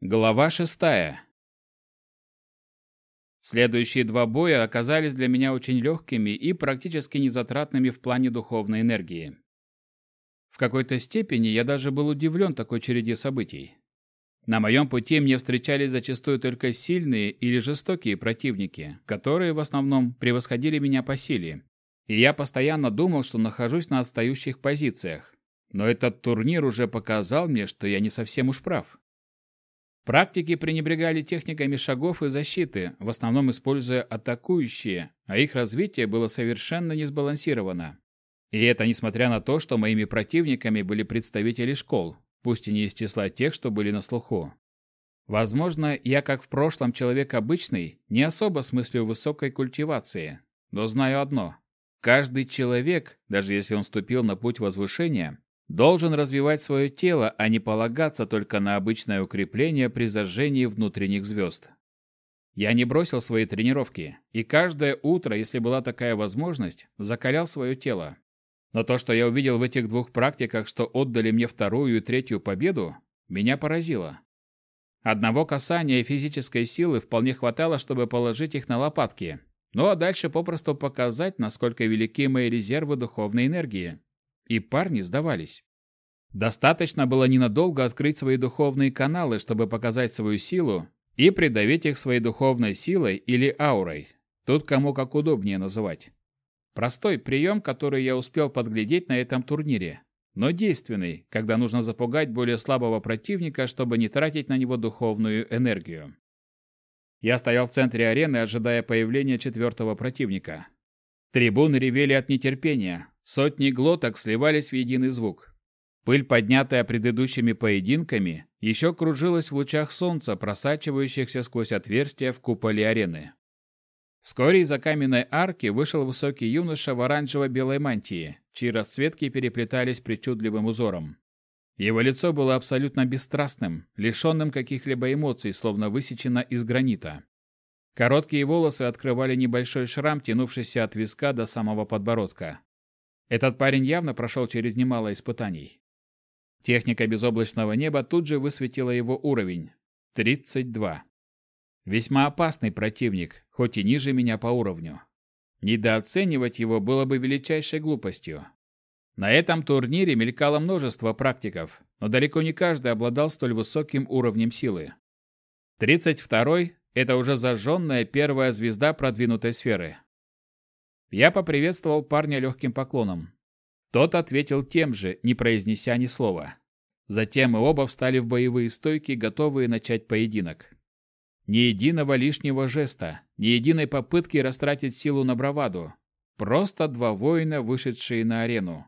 Глава шестая. Следующие два боя оказались для меня очень легкими и практически незатратными в плане духовной энергии. В какой-то степени я даже был удивлен такой череде событий. На моем пути мне встречались зачастую только сильные или жестокие противники, которые в основном превосходили меня по силе. И я постоянно думал, что нахожусь на отстающих позициях. Но этот турнир уже показал мне, что я не совсем уж прав. Практики пренебрегали техниками шагов и защиты, в основном используя атакующие, а их развитие было совершенно не сбалансировано. И это несмотря на то, что моими противниками были представители школ, пусть и не из числа тех, что были на слуху. Возможно, я, как в прошлом человек обычный, не особо смыслю высокой культивации, но знаю одно. Каждый человек, даже если он ступил на путь возвышения, должен развивать свое тело, а не полагаться только на обычное укрепление при зажжении внутренних звезд. Я не бросил свои тренировки, и каждое утро, если была такая возможность, закалял свое тело. Но то, что я увидел в этих двух практиках, что отдали мне вторую и третью победу, меня поразило. Одного касания физической силы вполне хватало, чтобы положить их на лопатки. Ну а дальше попросту показать, насколько велики мои резервы духовной энергии. И парни сдавались. Достаточно было ненадолго открыть свои духовные каналы, чтобы показать свою силу и придавить их своей духовной силой или аурой. Тут кому как удобнее называть. Простой прием, который я успел подглядеть на этом турнире, но действенный, когда нужно запугать более слабого противника, чтобы не тратить на него духовную энергию. Я стоял в центре арены, ожидая появления четвертого противника. Трибуны ревели от нетерпения, сотни глоток сливались в единый звук. Пыль, поднятая предыдущими поединками, еще кружилась в лучах солнца, просачивающихся сквозь отверстия в куполе арены. Вскоре из-за каменной арки вышел высокий юноша в оранжево-белой мантии, чьи расцветки переплетались причудливым узором. Его лицо было абсолютно бесстрастным, лишенным каких-либо эмоций, словно высечено из гранита. Короткие волосы открывали небольшой шрам, тянувшийся от виска до самого подбородка. Этот парень явно прошел через немало испытаний. Техника безоблачного неба тут же высветила его уровень – 32. Весьма опасный противник, хоть и ниже меня по уровню. Недооценивать его было бы величайшей глупостью. На этом турнире мелькало множество практиков, но далеко не каждый обладал столь высоким уровнем силы. 32-й – это уже зажженная первая звезда продвинутой сферы. Я поприветствовал парня легким поклоном. Тот ответил тем же, не произнеся ни слова. Затем мы оба встали в боевые стойки, готовые начать поединок. Ни единого лишнего жеста, ни единой попытки растратить силу на браваду. Просто два воина, вышедшие на арену.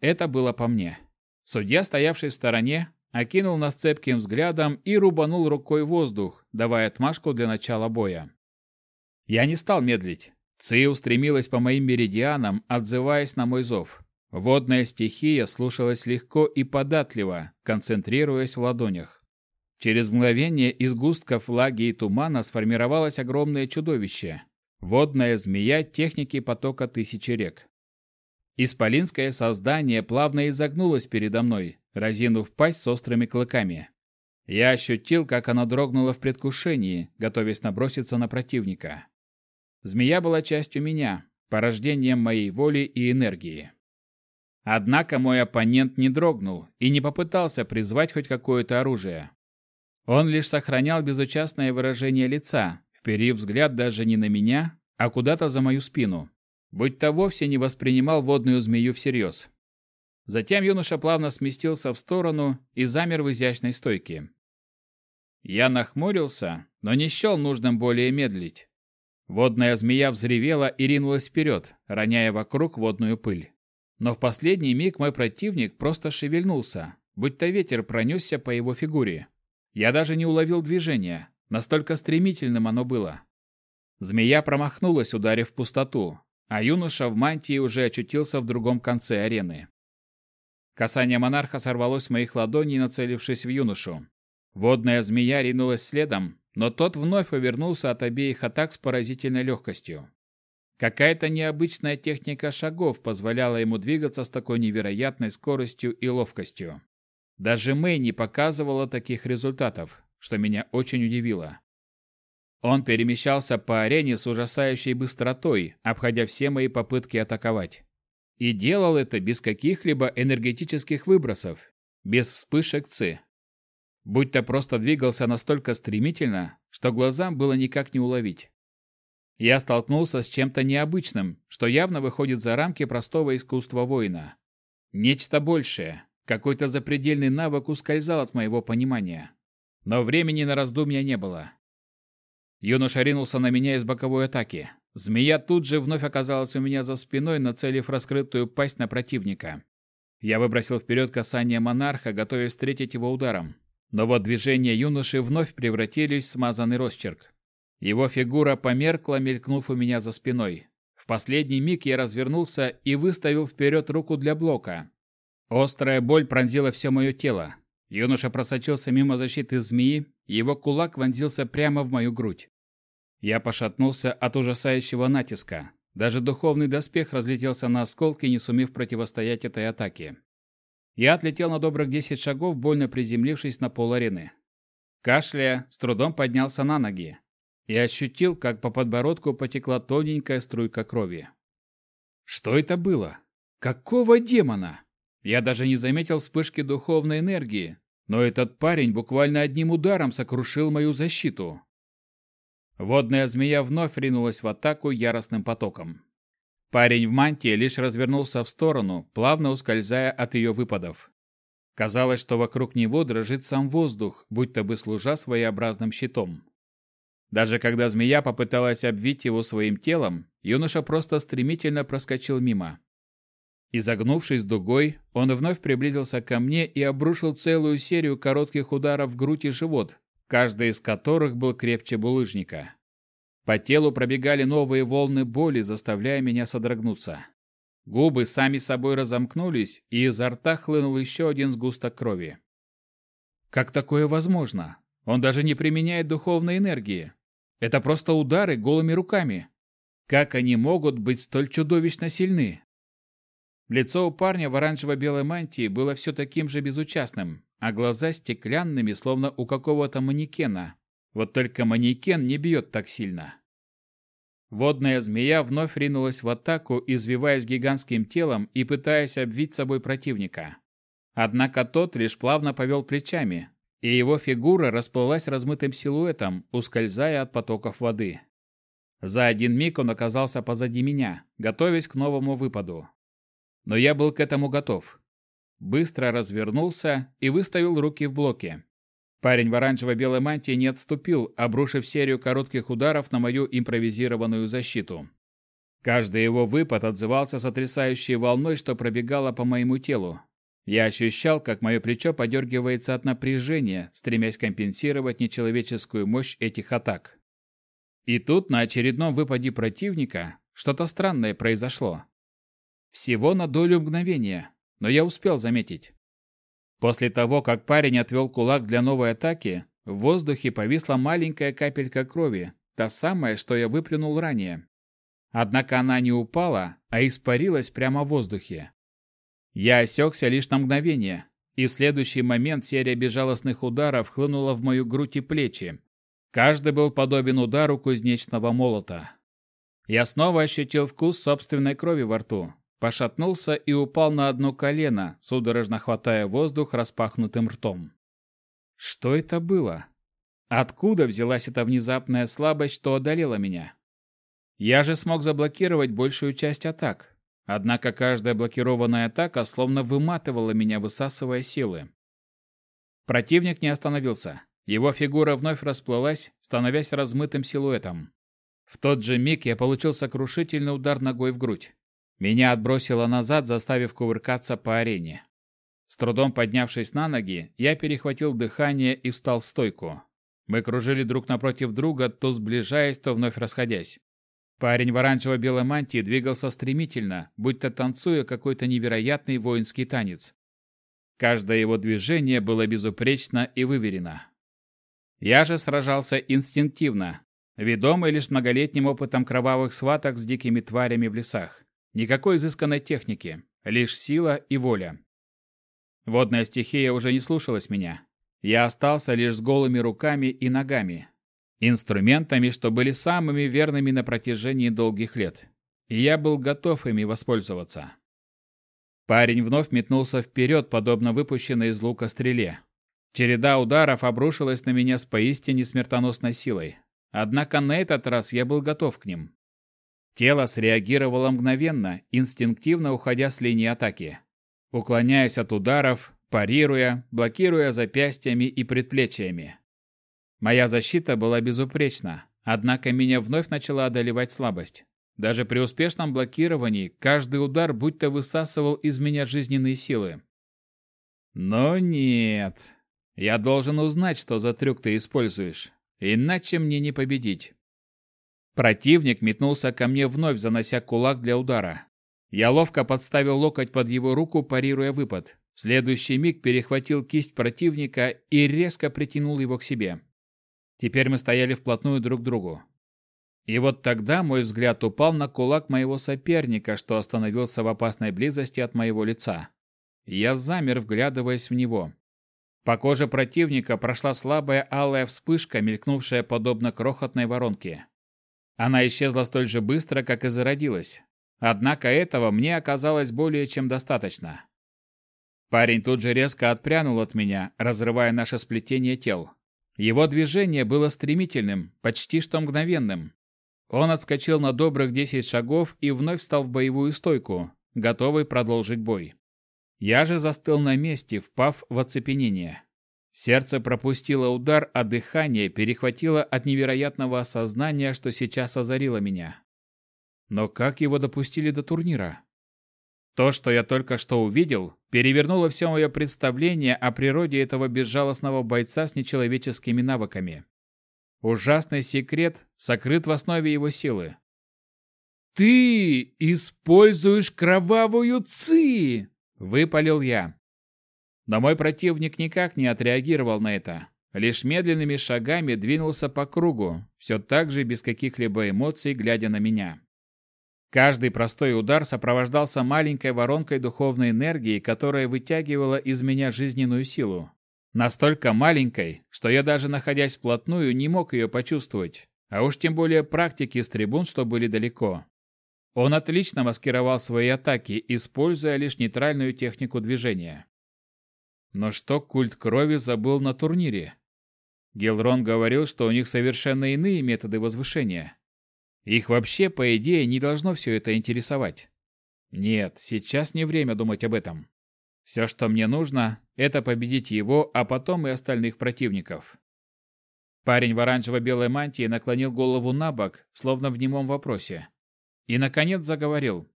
Это было по мне. Судья, стоявший в стороне, окинул нас цепким взглядом и рубанул рукой воздух, давая отмашку для начала боя. Я не стал медлить. Ци устремилась по моим меридианам, отзываясь на мой зов. Водная стихия слушалась легко и податливо, концентрируясь в ладонях. Через мгновение из густков влаги и тумана сформировалось огромное чудовище. Водная змея техники потока тысячи рек. Исполинское создание плавно изогнулось передо мной, разинув пасть с острыми клыками. Я ощутил, как оно дрогнуло в предвкушении, готовясь наброситься на противника. Змея была частью меня, порождением моей воли и энергии. Однако мой оппонент не дрогнул и не попытался призвать хоть какое-то оружие. Он лишь сохранял безучастное выражение лица, вперив взгляд даже не на меня, а куда-то за мою спину. Будь то вовсе не воспринимал водную змею всерьез. Затем юноша плавно сместился в сторону и замер в изящной стойке. Я нахмурился, но не счел нужным более медлить. Водная змея взревела и ринулась вперед, роняя вокруг водную пыль. Но в последний миг мой противник просто шевельнулся, будь то ветер пронесся по его фигуре. Я даже не уловил движения, настолько стремительным оно было. Змея промахнулась, ударив в пустоту, а юноша в мантии уже очутился в другом конце арены. Касание монарха сорвалось с моих ладоней, нацелившись в юношу. Водная змея ринулась следом, но тот вновь увернулся от обеих атак с поразительной легкостью. Какая-то необычная техника шагов позволяла ему двигаться с такой невероятной скоростью и ловкостью. Даже Мэй не показывала таких результатов, что меня очень удивило. Он перемещался по арене с ужасающей быстротой, обходя все мои попытки атаковать. И делал это без каких-либо энергетических выбросов, без вспышек ЦИ. Будь-то просто двигался настолько стремительно, что глазам было никак не уловить. Я столкнулся с чем-то необычным, что явно выходит за рамки простого искусства воина. Нечто большее, какой-то запредельный навык ускользал от моего понимания. Но времени на раздумья не было. Юноша ринулся на меня из боковой атаки. Змея тут же вновь оказалась у меня за спиной, нацелив раскрытую пасть на противника. Я выбросил вперед касание монарха, готовясь встретить его ударом. Но вот движения юноши вновь превратились в смазанный росчерк. Его фигура померкла, мелькнув у меня за спиной. В последний миг я развернулся и выставил вперед руку для блока. Острая боль пронзила все мое тело. Юноша просочился мимо защиты змеи, его кулак вонзился прямо в мою грудь. Я пошатнулся от ужасающего натиска. Даже духовный доспех разлетелся на осколки, не сумев противостоять этой атаке. Я отлетел на добрых десять шагов, больно приземлившись на пол арены. Кашляя, с трудом поднялся на ноги и ощутил, как по подбородку потекла тоненькая струйка крови. Что это было? Какого демона? Я даже не заметил вспышки духовной энергии, но этот парень буквально одним ударом сокрушил мою защиту. Водная змея вновь ринулась в атаку яростным потоком. Парень в мантии лишь развернулся в сторону, плавно ускользая от ее выпадов. Казалось, что вокруг него дрожит сам воздух, будто бы служа своеобразным щитом. Даже когда змея попыталась обвить его своим телом, юноша просто стремительно проскочил мимо. Изогнувшись дугой, он вновь приблизился ко мне и обрушил целую серию коротких ударов в грудь и живот, каждый из которых был крепче булыжника. По телу пробегали новые волны боли, заставляя меня содрогнуться. Губы сами собой разомкнулись, и изо рта хлынул еще один сгусток крови. Как такое возможно? Он даже не применяет духовной энергии. Это просто удары голыми руками. Как они могут быть столь чудовищно сильны? Лицо у парня в оранжево-белой мантии было все таким же безучастным, а глаза стеклянными, словно у какого-то манекена. Вот только манекен не бьет так сильно. Водная змея вновь ринулась в атаку, извиваясь гигантским телом и пытаясь обвить собой противника. Однако тот лишь плавно повел плечами, и его фигура расплылась размытым силуэтом, ускользая от потоков воды. За один миг он оказался позади меня, готовясь к новому выпаду. Но я был к этому готов быстро развернулся и выставил руки в блоке. Парень в оранжево-белой мантии не отступил, обрушив серию коротких ударов на мою импровизированную защиту. Каждый его выпад отзывался сотрясающей волной, что пробегала по моему телу. Я ощущал, как мое плечо подергивается от напряжения, стремясь компенсировать нечеловеческую мощь этих атак. И тут на очередном выпаде противника что-то странное произошло. Всего на долю мгновения, но я успел заметить. После того, как парень отвел кулак для новой атаки, в воздухе повисла маленькая капелька крови, та самая, что я выплюнул ранее. Однако она не упала, а испарилась прямо в воздухе. Я осекся лишь на мгновение, и в следующий момент серия безжалостных ударов хлынула в мою грудь и плечи. Каждый был подобен удару кузнечного молота. Я снова ощутил вкус собственной крови во рту, пошатнулся и упал на одно колено, судорожно хватая воздух распахнутым ртом. Что это было? Откуда взялась эта внезапная слабость, что одолела меня? Я же смог заблокировать большую часть атак. Однако каждая блокированная атака словно выматывала меня, высасывая силы. Противник не остановился. Его фигура вновь расплылась, становясь размытым силуэтом. В тот же миг я получил сокрушительный удар ногой в грудь. Меня отбросило назад, заставив кувыркаться по арене. С трудом поднявшись на ноги, я перехватил дыхание и встал в стойку. Мы кружили друг напротив друга, то сближаясь, то вновь расходясь. Парень в оранжево-белой мантии двигался стремительно, будто танцуя какой-то невероятный воинский танец. Каждое его движение было безупречно и выверено. Я же сражался инстинктивно, ведомый лишь многолетним опытом кровавых сваток с дикими тварями в лесах. Никакой изысканной техники, лишь сила и воля. Водная стихия уже не слушалась меня. Я остался лишь с голыми руками и ногами. Инструментами, что были самыми верными на протяжении долгих лет. И я был готов ими воспользоваться. Парень вновь метнулся вперед, подобно выпущенной из лука стреле. Череда ударов обрушилась на меня с поистине смертоносной силой. Однако на этот раз я был готов к ним. Тело среагировало мгновенно, инстинктивно уходя с линии атаки. Уклоняясь от ударов, парируя, блокируя запястьями и предплечьями. Моя защита была безупречна, однако меня вновь начала одолевать слабость. Даже при успешном блокировании каждый удар будто высасывал из меня жизненные силы. Но нет. Я должен узнать, что за трюк ты используешь, иначе мне не победить. Противник метнулся ко мне вновь, занося кулак для удара. Я ловко подставил локоть под его руку, парируя выпад. В следующий миг перехватил кисть противника и резко притянул его к себе. Теперь мы стояли вплотную друг к другу. И вот тогда мой взгляд упал на кулак моего соперника, что остановился в опасной близости от моего лица. Я замер, вглядываясь в него. По коже противника прошла слабая алая вспышка, мелькнувшая подобно крохотной воронке. Она исчезла столь же быстро, как и зародилась. Однако этого мне оказалось более чем достаточно. Парень тут же резко отпрянул от меня, разрывая наше сплетение тел. Его движение было стремительным, почти что мгновенным. Он отскочил на добрых 10 шагов и вновь встал в боевую стойку, готовый продолжить бой. Я же застыл на месте, впав в оцепенение. Сердце пропустило удар, а дыхание перехватило от невероятного осознания, что сейчас озарило меня. Но как его допустили до турнира? То, что я только что увидел, перевернуло все мое представление о природе этого безжалостного бойца с нечеловеческими навыками. Ужасный секрет сокрыт в основе его силы. «Ты используешь кровавую ци!» – выпалил я. Но мой противник никак не отреагировал на это. Лишь медленными шагами двинулся по кругу, все так же без каких-либо эмоций, глядя на меня. Каждый простой удар сопровождался маленькой воронкой духовной энергии, которая вытягивала из меня жизненную силу. Настолько маленькой, что я даже находясь вплотную не мог ее почувствовать, а уж тем более практики с трибун, что были далеко. Он отлично маскировал свои атаки, используя лишь нейтральную технику движения. Но что культ крови забыл на турнире? Гелрон говорил, что у них совершенно иные методы возвышения. Их вообще, по идее, не должно все это интересовать. Нет, сейчас не время думать об этом. Все, что мне нужно, это победить его, а потом и остальных противников. Парень в оранжево-белой мантии наклонил голову на бок, словно в немом вопросе. И, наконец, заговорил.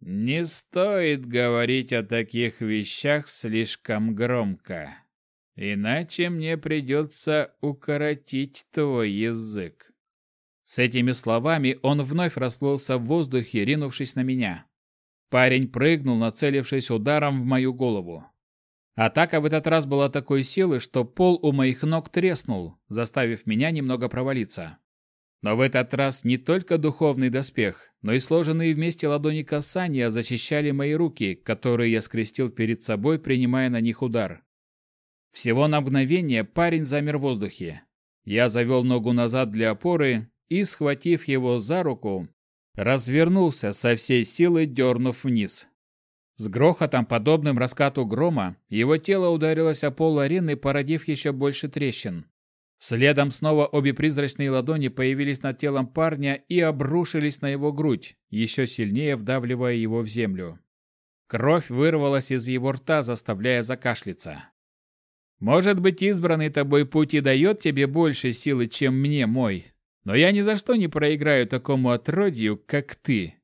«Не стоит говорить о таких вещах слишком громко, иначе мне придется укоротить твой язык». С этими словами он вновь расплылся в воздухе, ринувшись на меня. Парень прыгнул, нацелившись ударом в мою голову. Атака в этот раз была такой силы, что пол у моих ног треснул, заставив меня немного провалиться. Но в этот раз не только духовный доспех, но и сложенные вместе ладони касания защищали мои руки, которые я скрестил перед собой, принимая на них удар. Всего на мгновение парень замер в воздухе. Я завел ногу назад для опоры и, схватив его за руку, развернулся со всей силы, дернув вниз. С грохотом, подобным раскату грома, его тело ударилось о пол арены, породив еще больше трещин. Следом снова обе призрачные ладони появились над телом парня и обрушились на его грудь, еще сильнее вдавливая его в землю. Кровь вырвалась из его рта, заставляя закашляться. «Может быть, избранный тобой путь и дает тебе больше силы, чем мне мой, но я ни за что не проиграю такому отродью, как ты»,